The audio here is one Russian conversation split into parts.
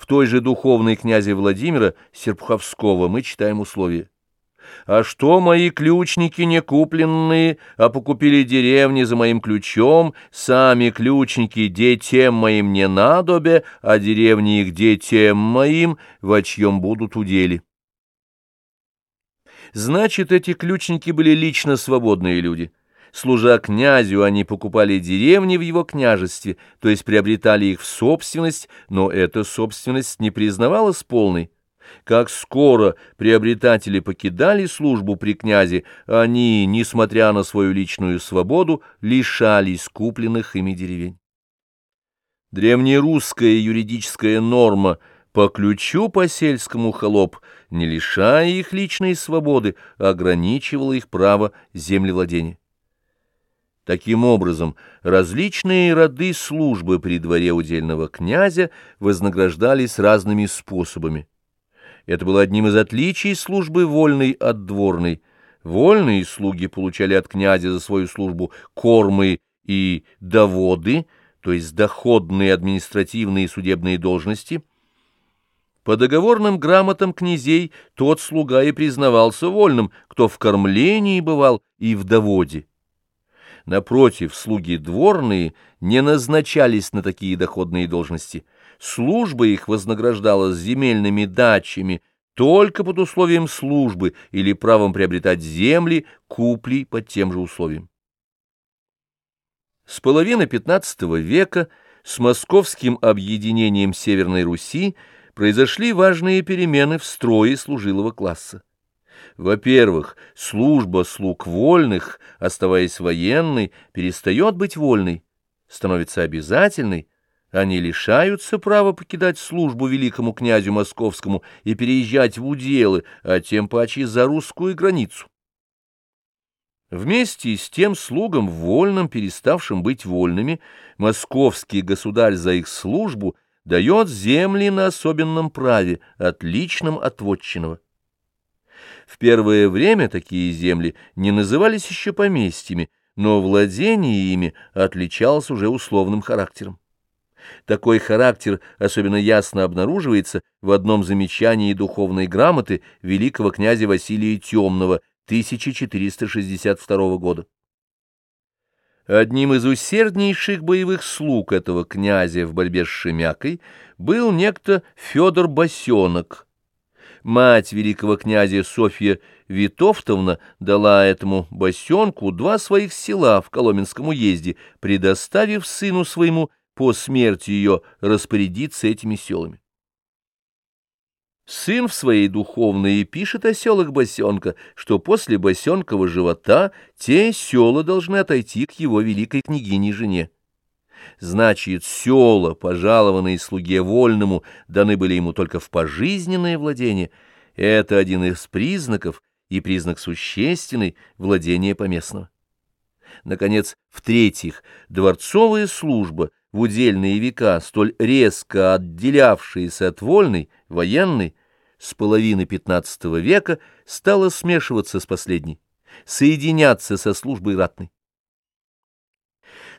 В той же духовной князя Владимира Серпуховского мы читаем условия. А что мои ключники не купленные, а покупили деревни за моим ключом, сами ключники детям моим не надобе, а деревни их детям моим, во чьем будут удели. Значит, эти ключники были лично свободные люди. Служа князю, они покупали деревни в его княжестве, то есть приобретали их в собственность, но эта собственность не признавалась полной. Как скоро приобретатели покидали службу при князе, они, несмотря на свою личную свободу, лишались купленных ими деревень. Древнерусская юридическая норма по ключу по сельскому холоп, не лишая их личной свободы, ограничивала их право землевладения. Таким образом, различные роды службы при дворе удельного князя вознаграждались разными способами. Это было одним из отличий службы вольной от дворной. Вольные слуги получали от князя за свою службу кормы и доводы, то есть доходные административные и судебные должности. По договорным грамотам князей тот слуга и признавался вольным, кто в кормлении бывал и в доводе. Напротив, слуги дворные не назначались на такие доходные должности. Служба их вознаграждалась земельными дачами только под условием службы или правом приобретать земли, купли под тем же условием. С половины XV века с московским объединением Северной Руси произошли важные перемены в строе служилого класса. Во-первых, служба слуг вольных, оставаясь военной, перестает быть вольной, становится обязательной, они лишаются права покидать службу великому князю московскому и переезжать в уделы, а тем паче за русскую границу. Вместе с тем слугам вольным, переставшим быть вольными, московский государь за их службу дает земли на особенном праве, отличном от вотчинного. В первое время такие земли не назывались еще поместьями, но владение ими отличалось уже условным характером. Такой характер особенно ясно обнаруживается в одном замечании духовной грамоты великого князя Василия Темного 1462 года. Одним из усерднейших боевых слуг этого князя в борьбе с Шемякой был некто Федор Босенок, мать великого князя Софья Витовтовна дала этому босенку два своих села в Коломенском уезде, предоставив сыну своему по смерти ее распорядиться этими селами. Сын в своей духовной пишет о селах босенка, что после босенкова живота те села должны отойти к его великой княгине-жене. Значит, села, пожалованные слуге вольному, даны были ему только в пожизненное владение. Это один из признаков и признак существенный владения поместного. Наконец, в-третьих, дворцовая служба в удельные века, столь резко отделявшаяся от вольной, военной, с половины XV века стала смешиваться с последней, соединяться со службой ратной.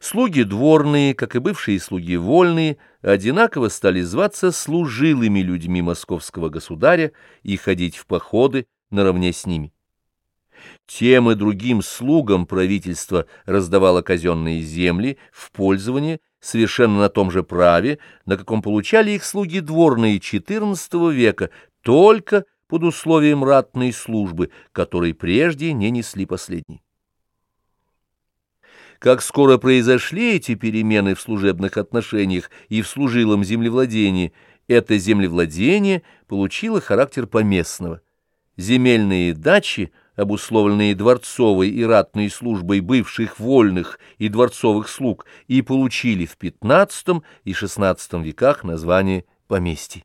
Слуги дворные, как и бывшие слуги вольные, одинаково стали зваться служилыми людьми московского государя и ходить в походы наравне с ними. Тем и другим слугам правительство раздавало казенные земли в пользование совершенно на том же праве, на каком получали их слуги дворные XIV века, только под условием ратной службы, которой прежде не несли последние. Как скоро произошли эти перемены в служебных отношениях и в служилом землевладении, это землевладение получило характер поместного. Земельные дачи, обусловленные дворцовой и ратной службой бывших вольных и дворцовых слуг, и получили в XV и XVI веках название поместий.